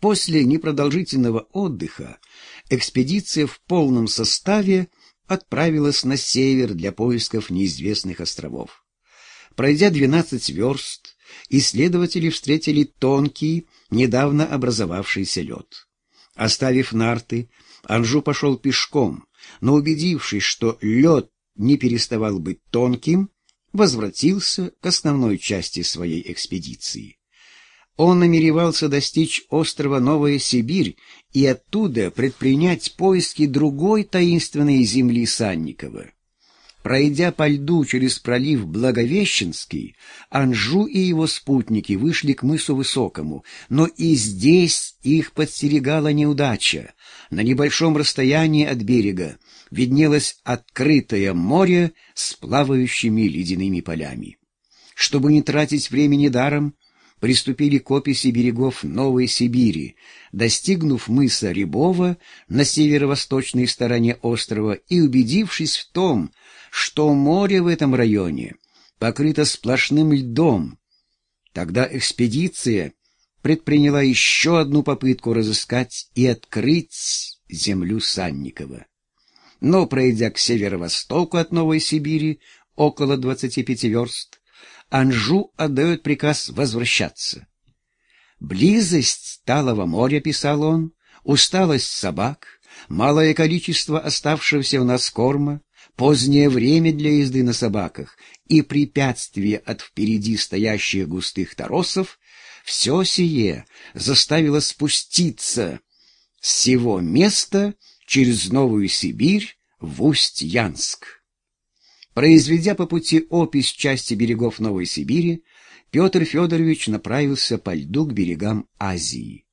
После непродолжительного отдыха экспедиция в полном составе отправилась на север для поисков неизвестных островов. Пройдя 12 верст, исследователи встретили тонкий, недавно образовавшийся лед. Оставив нарты, Анжу пошел пешком, но убедившись, что лед не переставал быть тонким, возвратился к основной части своей экспедиции. Он намеревался достичь острова Новая Сибирь и оттуда предпринять поиски другой таинственной земли Санникова. Пройдя по льду через пролив Благовещенский, Анжу и его спутники вышли к мысу Высокому, но и здесь их подстерегала неудача. На небольшом расстоянии от берега виднелось открытое море с плавающими ледяными полями. Чтобы не тратить времени даром, приступили к описи берегов Новой Сибири, достигнув мыса Рябова на северо-восточной стороне острова и убедившись в том, что море в этом районе покрыто сплошным льдом. Тогда экспедиция предприняла еще одну попытку разыскать и открыть землю Санникова. Но, пройдя к северо-востоку от Новой Сибири, около 25 верст, Анжу отдает приказ возвращаться. Близость Талого моря, писал он, усталость собак, малое количество оставшегося у нас корма, позднее время для езды на собаках и препятствие от впереди стоящих густых торосов — все сие заставило спуститься с сего места через Новую Сибирь в Усть-Янск. Произведя по пути опись части берегов Новой Сибири, Петр Федорович направился по льду к берегам Азии.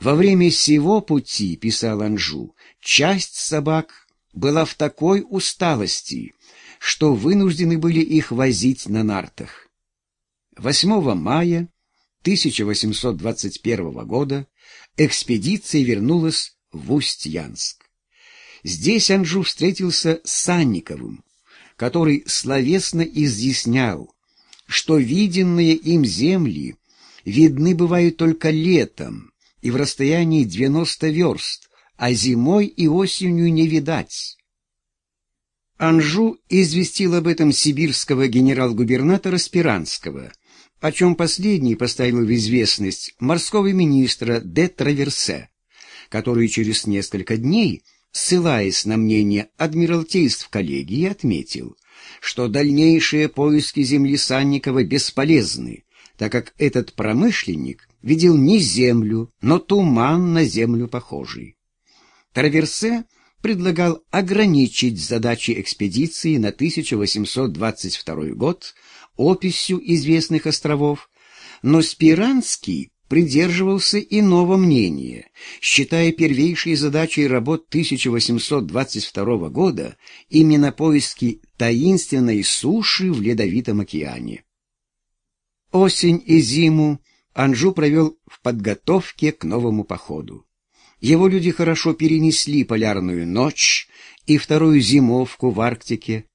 Во время сего пути, писал Анжу, часть собак была в такой усталости, что вынуждены были их возить на нартах. 8 мая 1821 года экспедиция вернулась в Усть-Янск. Здесь Анжу встретился с Санниковым, который словесно изъяснял, что виденные им земли видны бывают только летом и в расстоянии 90 верст, а зимой и осенью не видать. Анжу известил об этом сибирского генерал-губернатора Спиранского, о чем последний поставил в известность морского министра де Траверсе, который через несколько дней ссылаясь на мнение адмиралтейств коллегии, отметил, что дальнейшие поиски земли Санникова бесполезны, так как этот промышленник видел не землю, но туман на землю похожий. Траверсе предлагал ограничить задачи экспедиции на 1822 год описью известных островов, но Спиранский придерживался иного мнения, считая первейшей задачей работ 1822 года именно поиски таинственной суши в Ледовитом океане. Осень и зиму Анжу провел в подготовке к новому походу. Его люди хорошо перенесли полярную ночь и вторую зимовку в Арктике.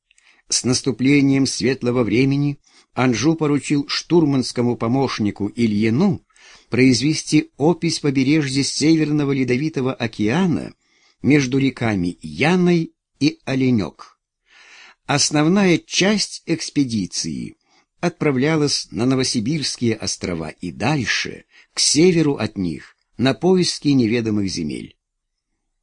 С наступлением светлого времени Анжу поручил штурманскому помощнику Ильину произвести опись побережья Северного Ледовитого океана между реками Яной и Оленек. Основная часть экспедиции отправлялась на Новосибирские острова и дальше, к северу от них, на поиски неведомых земель.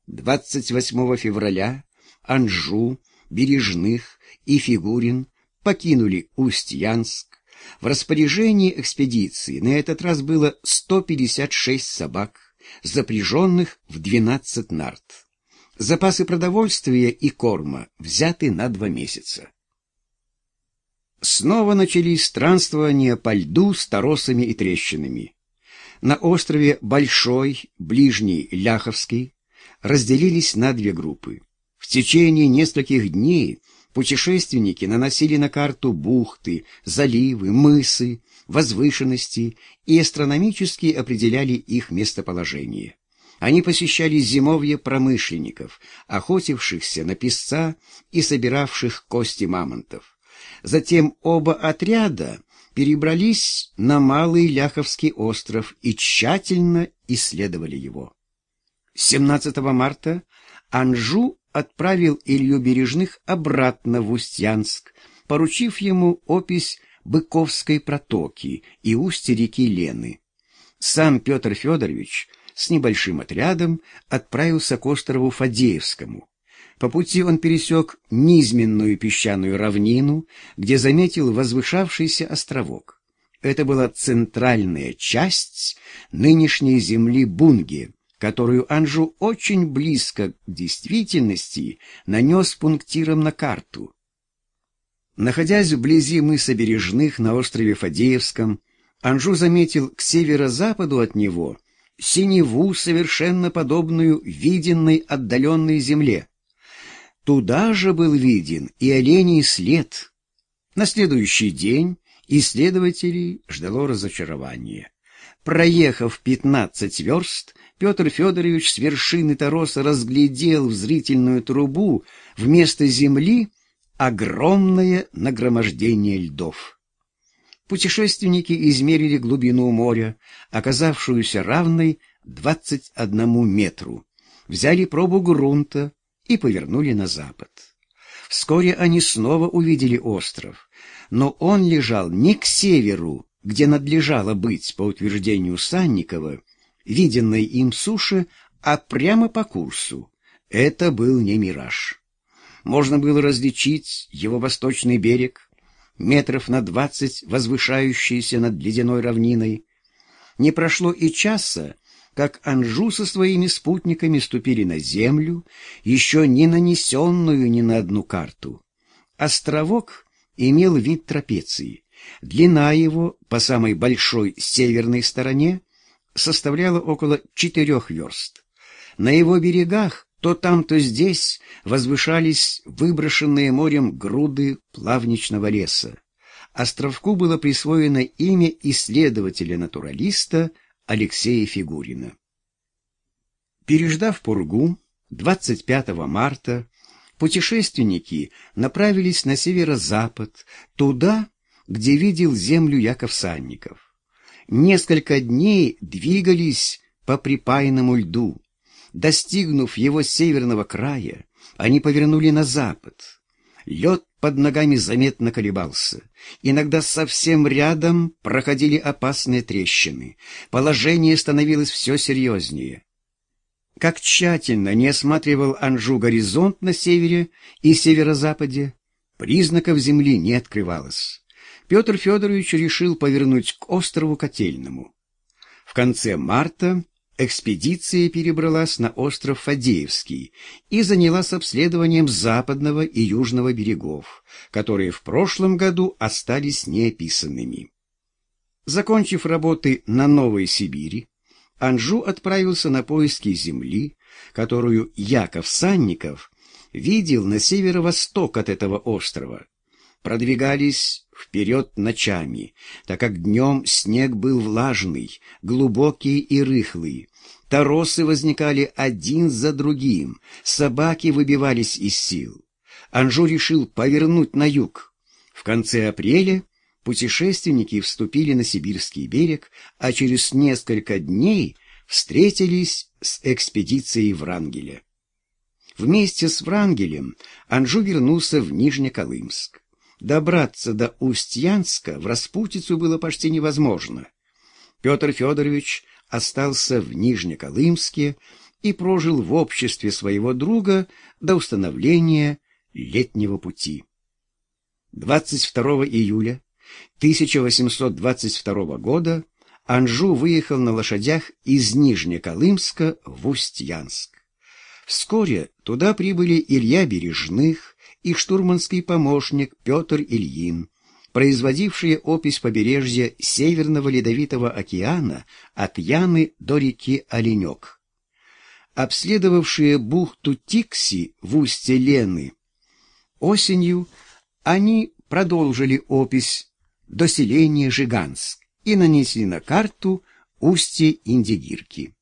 28 февраля Анжу, Бережных и Фигурин покинули Усть-Янск, в распоряжении экспедиции на этот раз было 156 собак, запряженных в 12 нарт. Запасы продовольствия и корма взяты на два месяца. Снова начались странствования по льду с торосами и трещинами. На острове Большой, ближний Ляховский, разделились на две группы. В течение нескольких дней путешественники наносили на карту бухты, заливы, мысы, возвышенности и астрономически определяли их местоположение. Они посещали зимовье промышленников, охотившихся на песца и собиравших кости мамонтов. Затем оба отряда перебрались на Малый Ляховский остров и тщательно исследовали его. 17 марта Анжу отправил Илью Бережных обратно в Устьянск, поручив ему опись Быковской протоки и устья реки Лены. Сам Петр Федорович с небольшим отрядом отправился к острову Фадеевскому. По пути он пересек низменную песчаную равнину, где заметил возвышавшийся островок. Это была центральная часть нынешней земли Бунги, которую Анжу очень близко к действительности нанес пунктиром на карту. Находясь вблизи мыса Бережных на острове Фадеевском, Анжу заметил к северо-западу от него синеву, совершенно подобную виденной отдаленной земле. Туда же был виден и оленей след. На следующий день исследователей ждало разочарование. Проехав пятнадцать верст, Петр Федорович с вершины тороса разглядел в зрительную трубу вместо земли огромное нагромождение льдов. Путешественники измерили глубину моря, оказавшуюся равной 21 метру, взяли пробу грунта и повернули на запад. Вскоре они снова увидели остров, но он лежал не к северу, где надлежало быть, по утверждению Санникова, виденной им суши, а прямо по курсу. Это был не мираж можно было различить его восточный берег, метров на двадцать возвышающийся над ледяной равниной. Не прошло и часа, как Анжу со своими спутниками ступили на землю, еще не нанесенную ни на одну карту. Островок имел вид трапеции. Длина его по самой большой северной стороне составляла около четырех верст. На его берегах то там, то здесь возвышались выброшенные морем груды плавничного леса. Островку было присвоено имя исследователя-натуралиста Алексея Фигурина. Переждав Пургу, 25 марта путешественники направились на северо-запад, туда, где видел землю Яков Санников. Несколько дней двигались по припаянному льду. Достигнув его северного края, они повернули на запад. Лед под ногами заметно колебался. Иногда совсем рядом проходили опасные трещины. Положение становилось все серьезнее. Как тщательно не осматривал Анжу горизонт на севере и северо-западе, признаков земли не открывалось. Петр Федорович решил повернуть к острову Котельному. В конце марта экспедиция перебралась на остров Фадеевский и занялась обследованием западного и южного берегов, которые в прошлом году остались неописанными. Закончив работы на Новой Сибири, Анжу отправился на поиски земли, которую Яков Санников видел на северо-восток от этого острова. Продвигались вперед ночами, так как днем снег был влажный, глубокий и рыхлый. Торосы возникали один за другим, собаки выбивались из сил. Анжу решил повернуть на юг. В конце апреля путешественники вступили на Сибирский берег, а через несколько дней встретились с экспедицией Врангеля. Вместе с Врангелем Анжу вернулся в Нижнеколымск. Добраться до Устьянска в распутицу было почти невозможно. Петр Федорович остался в Нижнеколымске и прожил в обществе своего друга до установления летнего пути. 22 июля 1822 года Анжу выехал на лошадях из Нижнеколымска в Устьянск. Вскоре туда прибыли Илья Бережных, и штурманский помощник Петр Ильин, производившие опись побережья Северного Ледовитого океана от Яны до реки Оленек. Обследовавшие бухту Тикси в устье Лены, осенью они продолжили опись до селения Жиганск и нанесли на карту устье Индигирки.